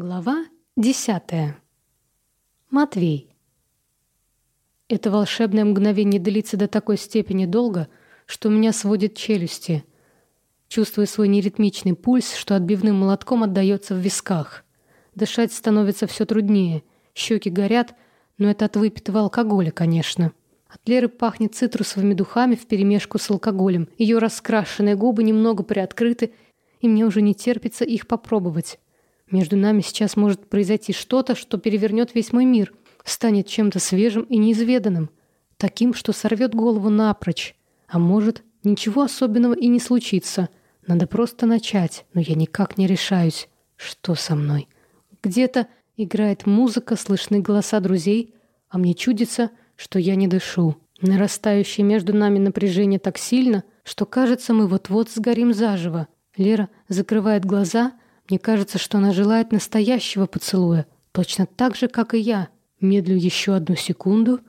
Глава десятая. Матвей. Это волшебное мгновение длится до такой степени долго, что у меня сводит челюсти. Чувствую свой неритмичный пульс, что отбивным молотком отдаётся в висках. Дышать становится всё труднее, щеки горят, но это от выпитого алкоголя, конечно. От Леры пахнет цитрусовыми духами вперемешку с алкоголем. Её раскрашенные губы немного приоткрыты, и мне уже не терпится их попробовать. Между нами сейчас может произойти что-то, что перевернет весь мой мир, станет чем-то свежим и неизведанным, таким, что сорвет голову напрочь. А может, ничего особенного и не случится. Надо просто начать, но я никак не решаюсь. Что со мной? Где-то играет музыка, слышны голоса друзей, а мне чудится, что я не дышу. Нарастающее между нами напряжение так сильно, что кажется, мы вот-вот сгорим заживо. Лера закрывает глаза — мне кажется, что она желает настоящего поцелуя, точно так же, как и я. Медлю еще одну секунду,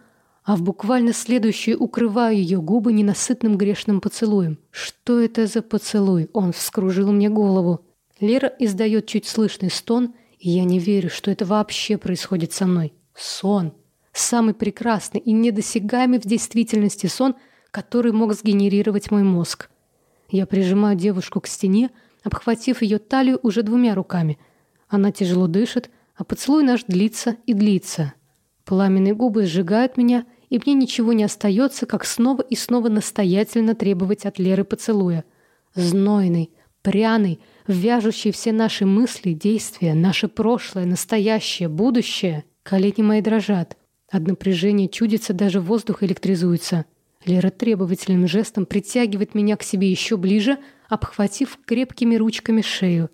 а в буквально следующую укрываю ее губы ненасытным грешным поцелуем. Что это за поцелуй? Он вскружил мне голову. Лера издает чуть слышный стон, и я не верю, что это вообще происходит со мной. Сон. Самый прекрасный и недосягаемый в действительности сон, который мог сгенерировать мой мозг. Я прижимаю девушку к стене, обхватив ее талию уже двумя руками. Она тяжело дышит, а поцелуй наш длится и длится. Пламенные губы сжигают меня, и мне ничего не остается, как снова и снова настоятельно требовать от Леры поцелуя. Знойный, пряный, вяжущий все наши мысли, действия, наше прошлое, настоящее, будущее. Колени мои дрожат. От напряжения чудится, даже воздух электризуется. Лера требовательным жестом притягивает меня к себе еще ближе, обхватив крепкими ручками шею.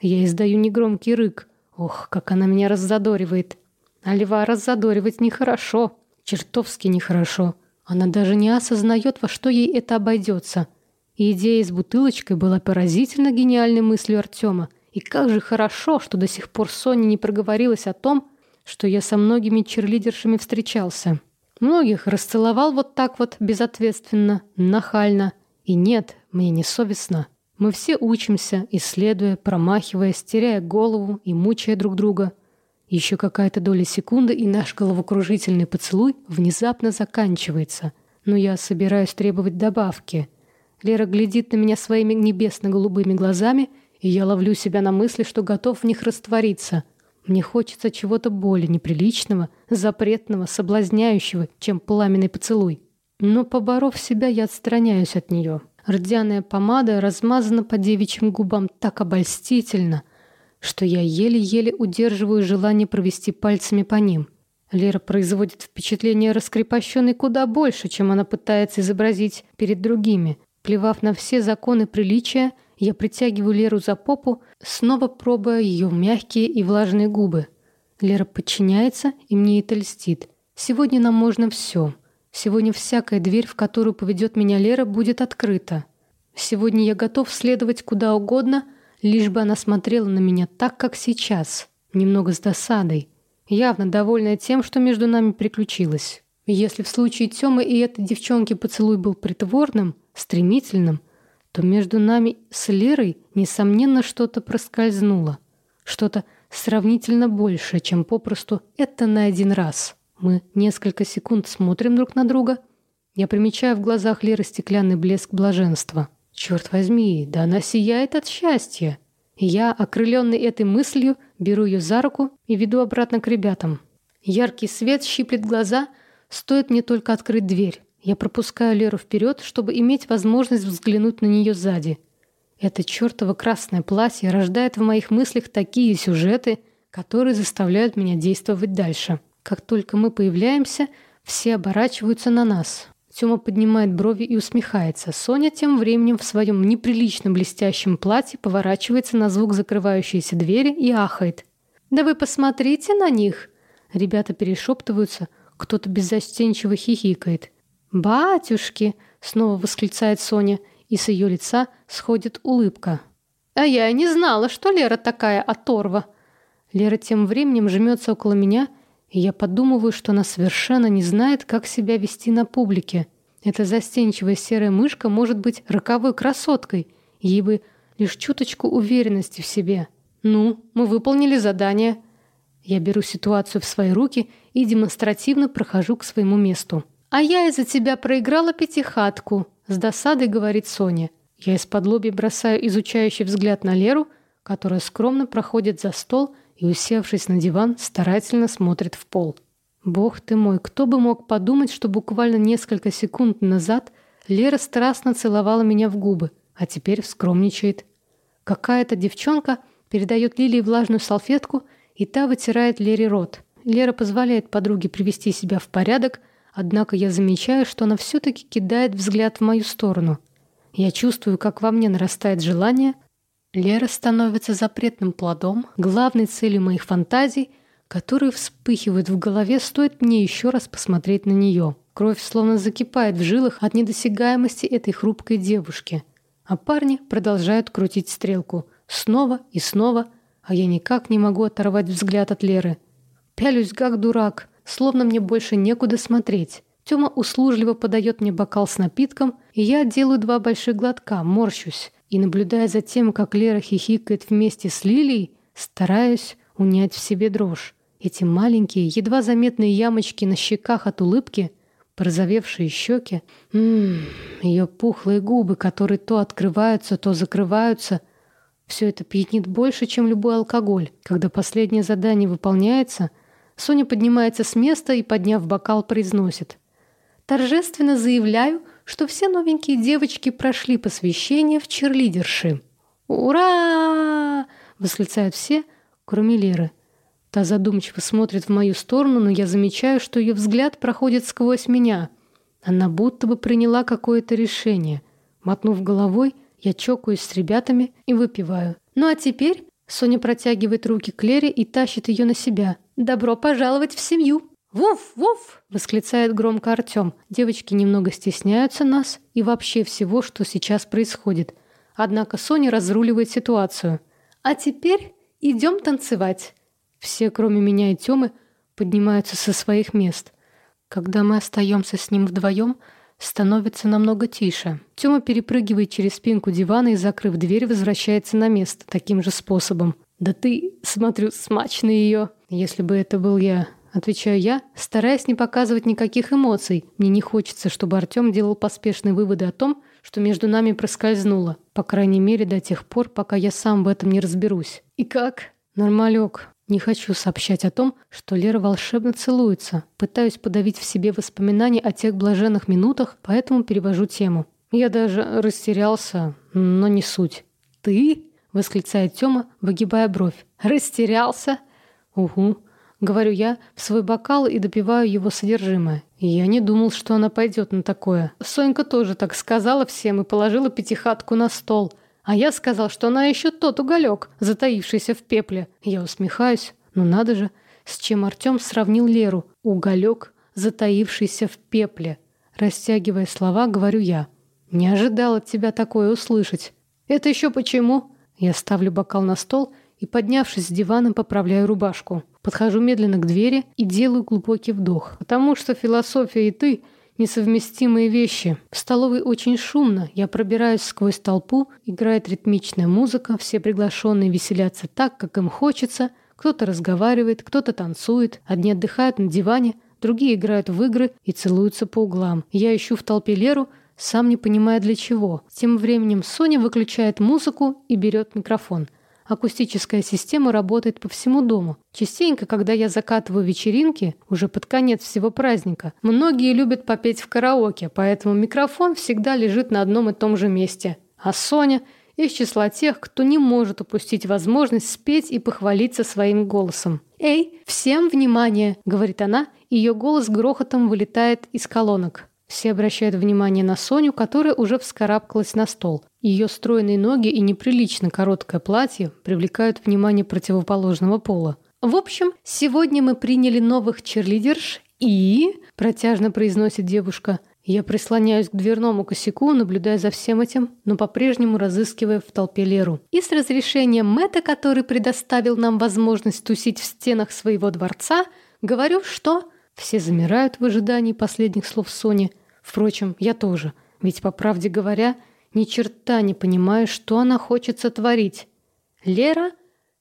Я издаю негромкий рык. Ох, как она меня раззадоривает. А льва раззадоривать нехорошо. Чертовски нехорошо. Она даже не осознает, во что ей это обойдется. И идея с бутылочкой была поразительно гениальной мыслью Артема. И как же хорошо, что до сих пор Соня не проговорилась о том, что я со многими черлидершами встречался. Многих расцеловал вот так вот безответственно, нахально. И нет, мне не совестно. Мы все учимся, исследуя, промахиваясь, теряя голову и мучая друг друга. Еще какая-то доля секунды, и наш головокружительный поцелуй внезапно заканчивается. Но я собираюсь требовать добавки. Лера глядит на меня своими небесно-голубыми глазами, и я ловлю себя на мысли, что готов в них раствориться. Мне хочется чего-то более неприличного, запретного, соблазняющего, чем пламенный поцелуй. Но, поборов себя, я отстраняюсь от нее. Рдяная помада размазана по девичьим губам так обольстительно, что я еле-еле удерживаю желание провести пальцами по ним. Лера производит впечатление раскрепощенной куда больше, чем она пытается изобразить перед другими. Плевав на все законы приличия, я притягиваю Леру за попу, снова пробуя ее мягкие и влажные губы. Лера подчиняется, и мне это льстит. Сегодня нам можно все — Сегодня всякая дверь, в которую поведет меня Лера, будет открыта. Сегодня я готов следовать куда угодно, лишь бы она смотрела на меня так, как сейчас, немного с досадой, явно довольная тем, что между нами приключилось. Если в случае Тёмы и этой девчонки поцелуй был притворным, стремительным, то между нами с Лерой несомненно что-то проскользнуло, что-то сравнительно большее, чем попросту это на один раз. Мы несколько секунд смотрим друг на друга. Я примечаю в глазах Леры стеклянный блеск блаженства. Черт возьми, да она сияет от счастья. Я, окрыленный этой мыслью, беру ее за руку и веду обратно к ребятам. Яркий свет щиплет глаза, стоит мне только открыть дверь. Я пропускаю Леру вперед, чтобы иметь возможность взглянуть на нее сзади. Это чертово красное платье рождает в моих мыслях такие сюжеты, которые заставляют меня действовать дальше. Как только мы появляемся, все оборачиваются на нас. Тёма поднимает брови и усмехается. Соня тем временем в своем неприлично блестящем платье поворачивается на звук закрывающейся двери и ахает. «Да вы посмотрите на них!» Ребята перешептываются, кто-то беззастенчиво хихикает. «Батюшки!» — снова восклицает Соня, и с ее лица сходит улыбка. «А я и не знала, что Лера такая оторва!» Лера тем временем жмется около меня я подумываю, что она совершенно не знает, как себя вести на публике. Эта застенчивая серая мышка может быть роковой красоткой, ей бы лишь чуточку уверенности в себе. «Ну, мы выполнили задание». Я беру ситуацию в свои руки и демонстративно прохожу к своему месту. «А я из-за тебя проиграла пятихатку», — с досадой говорит Соня. Я из-под лоби бросаю изучающий взгляд на Леру, которая скромно проходит за стол и, усевшись на диван, старательно смотрит в пол. Бог ты мой, кто бы мог подумать, что буквально несколько секунд назад Лера страстно целовала меня в губы, а теперь скромничает. Какая-то девчонка передает Лилии влажную салфетку, и та вытирает Лере рот. Лера позволяет подруге привести себя в порядок, однако я замечаю, что она все-таки кидает взгляд в мою сторону. Я чувствую, как во мне нарастает желание. Лера становится запретным плодом, главной целью моих фантазий, которые вспыхивают в голове, стоит мне еще раз посмотреть на нее. Кровь словно закипает в жилах от недосягаемости этой хрупкой девушки. А парни продолжают крутить стрелку. Снова и снова, а я никак не могу оторвать взгляд от Леры. Пялюсь как дурак, словно мне больше некуда смотреть. Тёма услужливо подает мне бокал с напитком, и я делаю два больших глотка, морщусь. И, наблюдая за тем, как Лера хихикает вместе с Лилией, стараюсь унять в себе дрожь. Эти маленькие, едва заметные ямочки на щеках от улыбки, порозовевшие щеки, ммм, ее пухлые губы, которые то открываются, то закрываются. Все это пьянит больше, чем любой алкоголь. Когда последнее задание выполняется, Соня поднимается с места и, подняв бокал, произносит — торжественно заявляю, что все новенькие девочки прошли посвящение в черлидерши. «Ура!» — восклицают все, кроме Леры. Та задумчиво смотрит в мою сторону, но я замечаю, что ее взгляд проходит сквозь меня. Она будто бы приняла какое-то решение. Мотнув головой, я чокаюсь с ребятами и выпиваю. Ну а теперь Соня протягивает руки к Лере и тащит ее на себя. «Добро пожаловать в семью!» «Вуф! Вуф!» — восклицает громко Артем. Девочки немного стесняются нас и вообще всего, что сейчас происходит. Однако Соня разруливает ситуацию. «А теперь идем танцевать!» Все, кроме меня и Тёмы, поднимаются со своих мест. Когда мы остаемся с ним вдвоем, становится намного тише. Тёма перепрыгивает через спинку дивана и, закрыв дверь, возвращается на место таким же способом. «Да ты, смотрю, смачный ее. Если бы это был я, Отвечаю я, стараясь не показывать никаких эмоций. Мне не хочется, чтобы Артем делал поспешные выводы о том, что между нами проскользнуло. По крайней мере, до тех пор, пока я сам в этом не разберусь. И как? Нормалек. Не хочу сообщать о том, что Лера волшебно целуется. Пытаюсь подавить в себе воспоминания о тех блаженных минутах, поэтому перевожу тему. Я даже растерялся, но не суть. «Ты?» — восклицает Тёма, выгибая бровь. «Растерялся?» «Угу. Говорю я в свой бокал и допиваю его содержимое. Я не думал, что она пойдет на такое. Сонька тоже так сказала всем и положила пятихатку на стол. А я сказал, что она еще тот уголек, затаившийся в пепле. Я усмехаюсь. Ну надо же, с чем Артем сравнил Леру. Уголек, затаившийся в пепле. Растягивая слова, говорю я. Не ожидал от тебя такое услышать. Это еще почему? Я ставлю бокал на стол и, поднявшись с дивана, поправляю рубашку. Подхожу медленно к двери и делаю глубокий вдох. Потому что философия и ты — несовместимые вещи. В столовой очень шумно. Я пробираюсь сквозь толпу, играет ритмичная музыка, все приглашенные веселятся так, как им хочется. Кто-то разговаривает, кто-то танцует, одни отдыхают на диване, другие играют в игры и целуются по углам. Я ищу в толпе Леру, сам не понимая для чего. Тем временем Соня выключает музыку и берет микрофон. Акустическая система работает по всему дому. Частенько, когда я закатываю вечеринки, уже под конец всего праздника, многие любят попеть в караоке, поэтому микрофон всегда лежит на одном и том же месте. А Соня из числа тех, кто не может упустить возможность спеть и похвалиться своим голосом. «Эй, всем внимание!» — говорит она, и ее голос грохотом вылетает из колонок. Все обращают внимание на Соню, которая уже вскарабкалась на стол. Ее стройные ноги и неприлично короткое платье привлекают внимание противоположного пола. «В общем, сегодня мы приняли новых черлидерш и...» – протяжно произносит девушка. Я прислоняюсь к дверному косяку, наблюдая за всем этим, но по-прежнему разыскивая в толпе Леру. И с разрешением Мэтта, который предоставил нам возможность тусить в стенах своего дворца, говорю, что все замирают в ожидании последних слов Сони. Впрочем, я тоже. Ведь, по правде говоря, ни черта не понимаю, что она хочет сотворить. Лера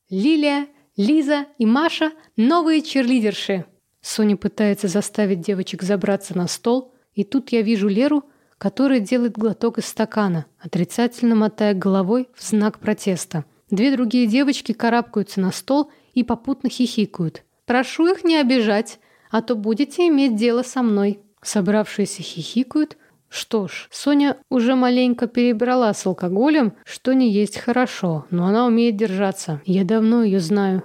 Лилия, Лиза и Маша – новые черлидерши. Соня пытается заставить девочек забраться на стол, и тут я вижу Леру, которая делает глоток из стакана, отрицательно мотая головой в знак протеста. Две другие девочки карабкаются на стол и попутно хихикают. «Прошу их не обижать, а то будете иметь дело со мной». Собравшиеся хихикают. Что ж, Соня уже маленько перебрала с алкоголем, что не есть хорошо, но она умеет держаться. Я давно ее знаю.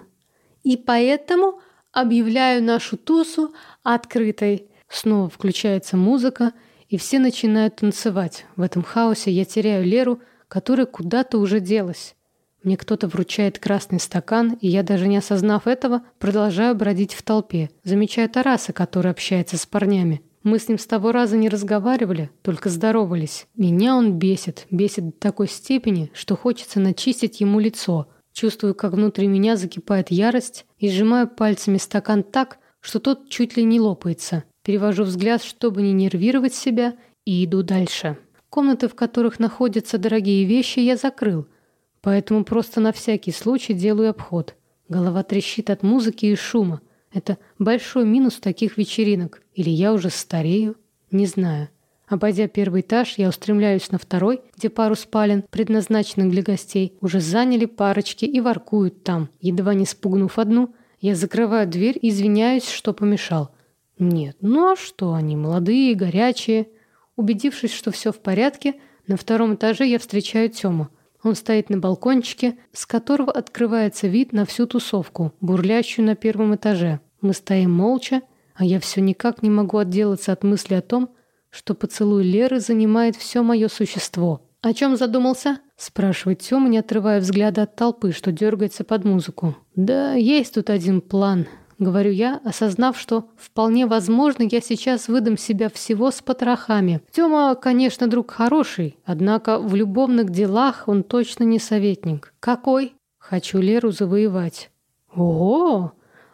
И поэтому объявляю нашу тусу открытой. Снова включается музыка, и все начинают танцевать. В этом хаосе я теряю Леру, которая куда-то уже делась. Мне кто-то вручает красный стакан, и я, даже не осознав этого, продолжаю бродить в толпе. Замечаю Тараса, который общается с парнями. Мы с ним с того раза не разговаривали, только здоровались. Меня он бесит, бесит до такой степени, что хочется начистить ему лицо. Чувствую, как внутри меня закипает ярость, и сжимаю пальцами стакан так, что тот чуть ли не лопается. Перевожу взгляд, чтобы не нервировать себя, и иду дальше. Комнаты, в которых находятся дорогие вещи, я закрыл – Поэтому просто на всякий случай делаю обход. Голова трещит от музыки и шума. Это большой минус таких вечеринок. Или я уже старею? Не знаю. Обойдя первый этаж, я устремляюсь на второй, где пару спален, предназначенных для гостей, уже заняли парочки и воркуют там. Едва не спугнув одну, я закрываю дверь и извиняюсь, что помешал. Нет, ну а что они, молодые, горячие. Убедившись, что все в порядке, на втором этаже я встречаю Тему – он стоит на балкончике, с которого открывается вид на всю тусовку, бурлящую на первом этаже. Мы стоим молча, а я все никак не могу отделаться от мысли о том, что поцелуй Леры занимает все мое существо. «О чем задумался?» – спрашивает Тёма, не отрывая взгляда от толпы, что дергается под музыку. «Да, есть тут один план», говорю я, осознав, что вполне возможно я сейчас выдам себя всего с потрохами. Тёма, конечно, друг хороший, однако в любовных делах он точно не советник. Какой? Хочу Леру завоевать. Ого!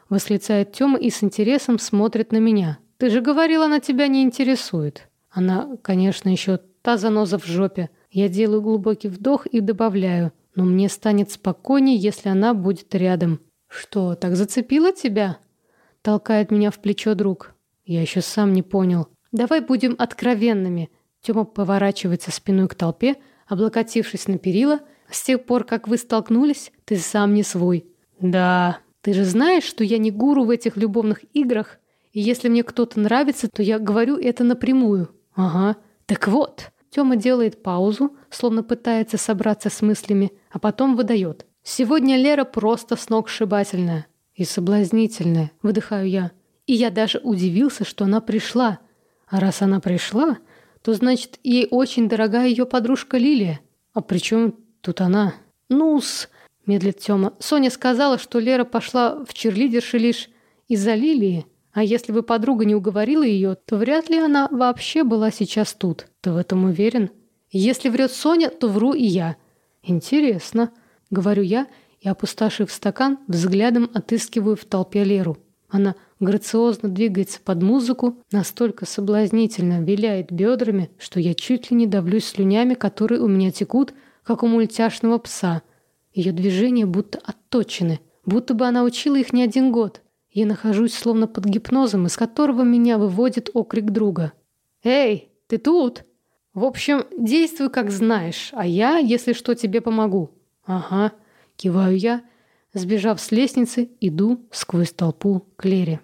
восклицает Тёма и с интересом смотрит на меня. Ты же говорила, она тебя не интересует. Она, конечно, еще та заноза в жопе. Я делаю глубокий вдох и добавляю, но мне станет спокойнее, если она будет рядом. «Что, так зацепило тебя?» Толкает меня в плечо друг. Я еще сам не понял. «Давай будем откровенными». Тёма поворачивается спиной к толпе, облокотившись на перила. «С тех пор, как вы столкнулись, ты сам не свой». «Да, ты же знаешь, что я не гуру в этих любовных играх, и если мне кто-то нравится, то я говорю это напрямую». «Ага, так вот». Тёма делает паузу, словно пытается собраться с мыслями, а потом выдает. Сегодня Лера просто сногсшибательная и соблазнительная, выдыхаю я. И я даже удивился, что она пришла. А раз она пришла, то значит, ей очень дорога ее подружка Лилия. А при чем тут она? Ну-с, медлит Тёма. Соня сказала, что Лера пошла в черлидерши лишь из-за Лилии. А если бы подруга не уговорила ее, то вряд ли она вообще была сейчас тут. Ты в этом уверен? Если врет Соня, то вру и я. Интересно. — говорю я и, опустошив стакан, взглядом отыскиваю в толпе Леру. Она грациозно двигается под музыку, настолько соблазнительно виляет бедрами, что я чуть ли не давлюсь слюнями, которые у меня текут, как у мультяшного пса. Ее движения будто отточены, будто бы она учила их не один год. Я нахожусь словно под гипнозом, из которого меня выводит окрик друга. «Эй, ты тут?» «В общем, действуй как знаешь, а я, если что, тебе помогу». «Ага», — киваю я, сбежав с лестницы, иду сквозь толпу к Лере.